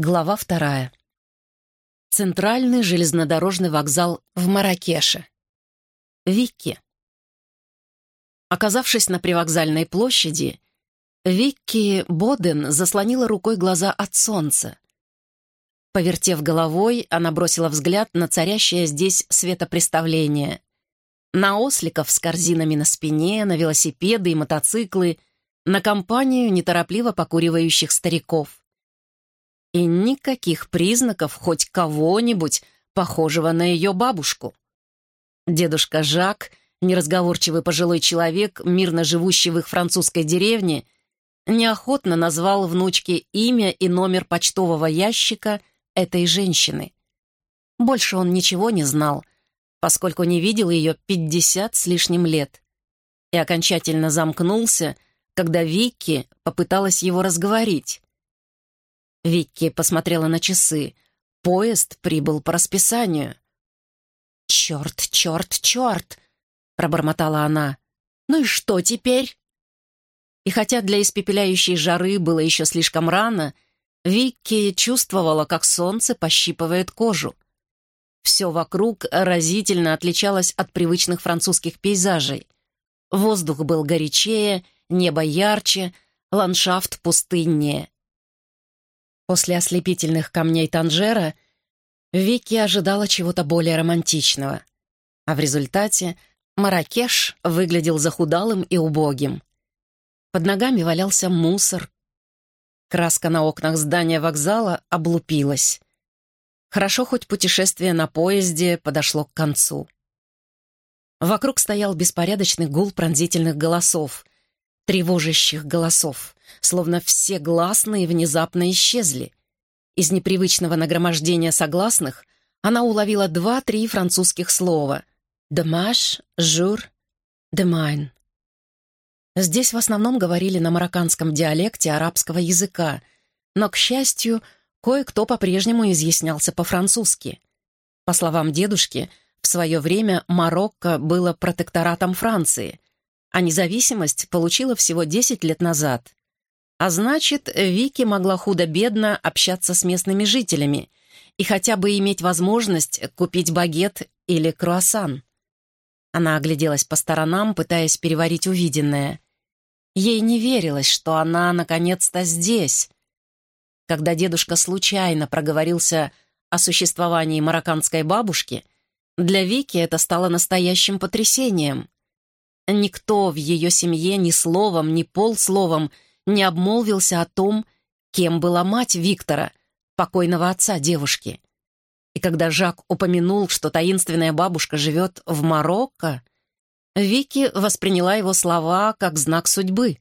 Глава вторая. Центральный железнодорожный вокзал в Маракеше. Викки. Оказавшись на привокзальной площади, Викки Боден заслонила рукой глаза от солнца. Повертев головой, она бросила взгляд на царящее здесь светопреставление. На осликов с корзинами на спине, на велосипеды и мотоциклы, на компанию неторопливо покуривающих стариков и никаких признаков хоть кого-нибудь, похожего на ее бабушку. Дедушка Жак, неразговорчивый пожилой человек, мирно живущий в их французской деревне, неохотно назвал внучке имя и номер почтового ящика этой женщины. Больше он ничего не знал, поскольку не видел ее пятьдесят с лишним лет. И окончательно замкнулся, когда Вики попыталась его разговорить. Викки посмотрела на часы. Поезд прибыл по расписанию. «Черт, черт, черт!» — пробормотала она. «Ну и что теперь?» И хотя для испепеляющей жары было еще слишком рано, Викки чувствовала, как солнце пощипывает кожу. Все вокруг разительно отличалось от привычных французских пейзажей. Воздух был горячее, небо ярче, ландшафт пустыннее. После ослепительных камней Танжера Вики ожидала чего-то более романтичного. А в результате Маракеш выглядел захудалым и убогим. Под ногами валялся мусор. Краска на окнах здания вокзала облупилась. Хорошо, хоть путешествие на поезде подошло к концу. Вокруг стоял беспорядочный гул пронзительных голосов, тревожащих голосов словно все гласные внезапно исчезли. Из непривычного нагромождения согласных она уловила два-три французских слова «домаш», «жур», «демайн». Здесь в основном говорили на марокканском диалекте арабского языка, но, к счастью, кое-кто по-прежнему изъяснялся по-французски. По словам дедушки, в свое время Марокко было протекторатом Франции, а независимость получила всего 10 лет назад. А значит, Вики могла худо-бедно общаться с местными жителями и хотя бы иметь возможность купить багет или круассан. Она огляделась по сторонам, пытаясь переварить увиденное. Ей не верилось, что она наконец-то здесь. Когда дедушка случайно проговорился о существовании марокканской бабушки, для Вики это стало настоящим потрясением. Никто в ее семье ни словом, ни полсловом не обмолвился о том, кем была мать Виктора, покойного отца девушки. И когда Жак упомянул, что таинственная бабушка живет в Марокко, Вики восприняла его слова как знак судьбы.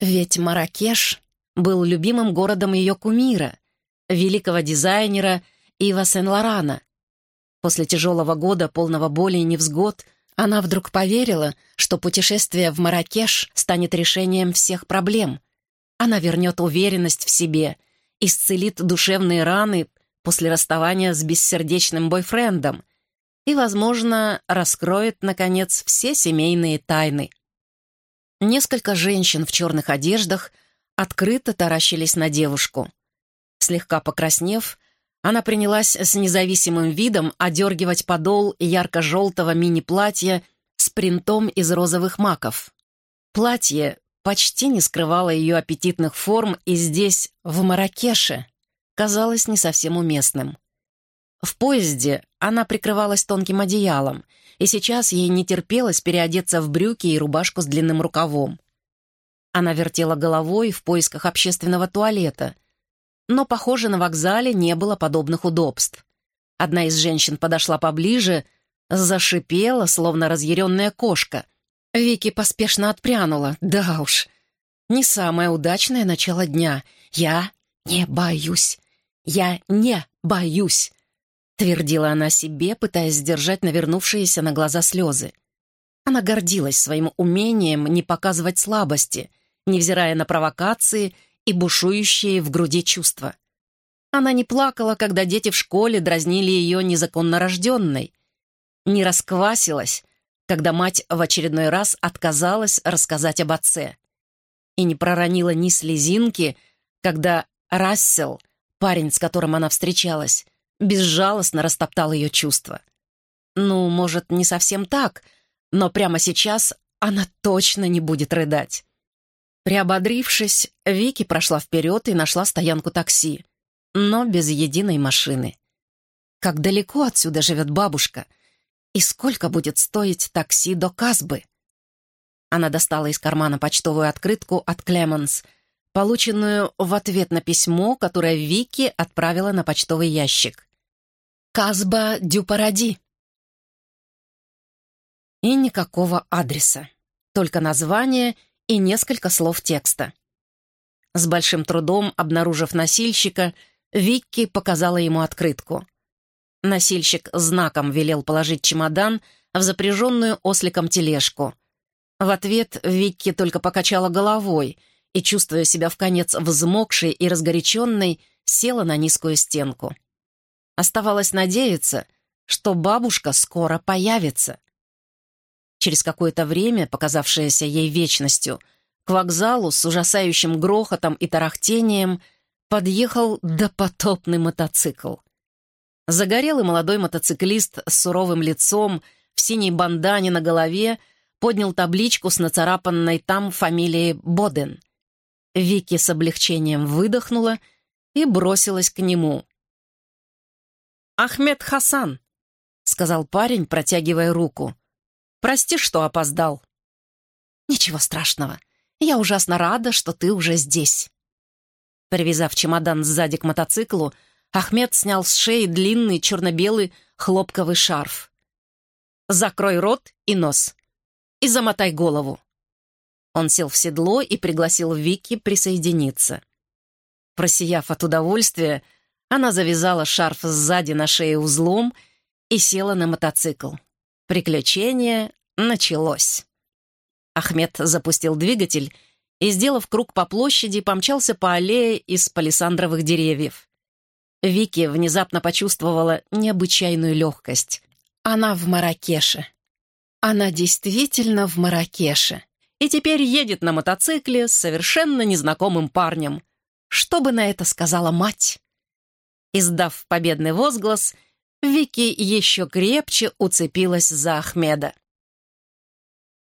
Ведь Маракеш был любимым городом ее кумира, великого дизайнера Ива Сен-Лорана. После тяжелого года, полного боли и невзгод, она вдруг поверила, что путешествие в Маракеш станет решением всех проблем. Она вернет уверенность в себе, исцелит душевные раны после расставания с бессердечным бойфрендом и, возможно, раскроет, наконец, все семейные тайны. Несколько женщин в черных одеждах открыто таращились на девушку. Слегка покраснев, она принялась с независимым видом одергивать подол ярко-желтого мини-платья с принтом из розовых маков. Платье почти не скрывало ее аппетитных форм и здесь, в Маракеше, казалось не совсем уместным. В поезде она прикрывалась тонким одеялом, и сейчас ей не терпелось переодеться в брюки и рубашку с длинным рукавом. Она вертела головой в поисках общественного туалета — но, похоже, на вокзале не было подобных удобств. Одна из женщин подошла поближе, зашипела, словно разъяренная кошка. Вики поспешно отпрянула. Да уж, не самое удачное начало дня. Я не боюсь. Я не боюсь. Твердила она себе, пытаясь сдержать навернувшиеся на глаза слезы. Она гордилась своим умением не показывать слабости, невзирая на провокации и бушующие в груди чувства. Она не плакала, когда дети в школе дразнили ее незаконно рожденной, не расквасилась, когда мать в очередной раз отказалась рассказать об отце, и не проронила ни слезинки, когда Рассел парень, с которым она встречалась, безжалостно растоптал ее чувства. Ну, может, не совсем так, но прямо сейчас она точно не будет рыдать. Приободрившись, Вики прошла вперед и нашла стоянку такси, но без единой машины. Как далеко отсюда живет бабушка? И сколько будет стоить такси до Казбы? Она достала из кармана почтовую открытку от Клеменс, полученную в ответ на письмо, которое Вики отправила на почтовый ящик. «Казба дю Паради». И никакого адреса, только название и несколько слов текста. С большим трудом, обнаружив носильщика, Викки показала ему открытку. Носильщик знаком велел положить чемодан в запряженную осликом тележку. В ответ Викки только покачала головой и, чувствуя себя в конец взмокшей и разгоряченной, села на низкую стенку. Оставалось надеяться, что бабушка скоро появится. Через какое-то время, показавшееся ей вечностью, к вокзалу с ужасающим грохотом и тарахтением подъехал допотопный мотоцикл. Загорелый молодой мотоциклист с суровым лицом, в синей бандане на голове, поднял табличку с нацарапанной там фамилией Боден. Вики с облегчением выдохнула и бросилась к нему. «Ахмед Хасан», — сказал парень, протягивая руку. Прости, что опоздал». «Ничего страшного. Я ужасно рада, что ты уже здесь». Привязав чемодан сзади к мотоциклу, Ахмед снял с шеи длинный черно-белый хлопковый шарф. «Закрой рот и нос. И замотай голову». Он сел в седло и пригласил Вики присоединиться. Просияв от удовольствия, она завязала шарф сзади на шее узлом и села на мотоцикл. Приключение началось. Ахмед запустил двигатель и, сделав круг по площади, помчался по аллее из палисандровых деревьев. Вики внезапно почувствовала необычайную легкость. Она в Маракеше. Она действительно в Маракеше. И теперь едет на мотоцикле с совершенно незнакомым парнем. Что бы на это сказала мать? Издав победный возглас, Вики еще крепче уцепилась за Ахмеда.